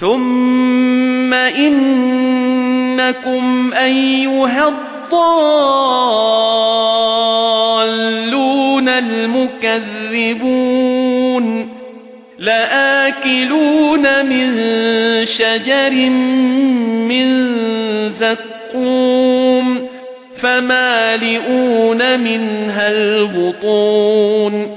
ثُمَّ إِنَّكُمْ أَيُّهَا الضَّالُّونَ الْمُكَذِّبُونَ لَآكِلُونَ مِنْ شَجَرٍ مِنْ زَقُّومٍ فَمَالِئُونَ مِنْهَا الْبُطُونَ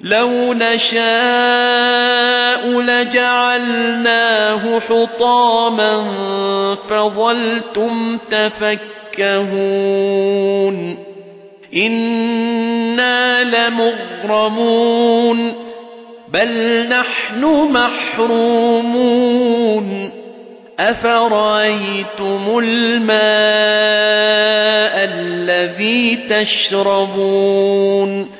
لَوْ نَشَاءُ لَجَعَلْنَاهُ حُطَامًا فَظَلْتُمْ تَفَكَّهُونَ إِنَّا لَمُغْرَمُونَ بَلْ نَحْنُ مَحْرُومُونَ أَفَرَأَيْتُمُ الْمَاءَ الَّذِي تَشْرَبُونَ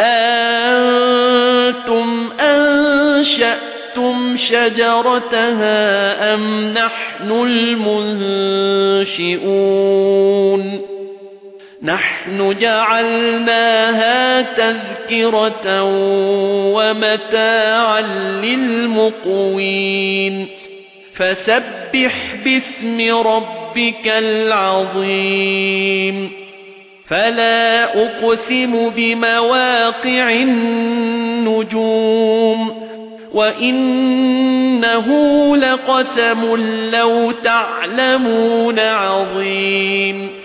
أَأَنتُمْ أَنشَأْتُمْ شَجَرَتَهَا أَمْ نَحْنُ الْمُنشِئُونَ نَحْنُ جَعَلْنَاهَا تَذْكِرَةً وَمَتَاعًا لِلْمُقْوِينَ فَسَبِّحْ بِاسْمِ رَبِّكَ الْعَظِيمِ فَلَا أُقْسِمُ بِمَوَاقِعِ النُّجُومِ وَإِنَّهُ لَقَسَمٌ لَّوْ تَعْلَمُونَ عَظِيمٌ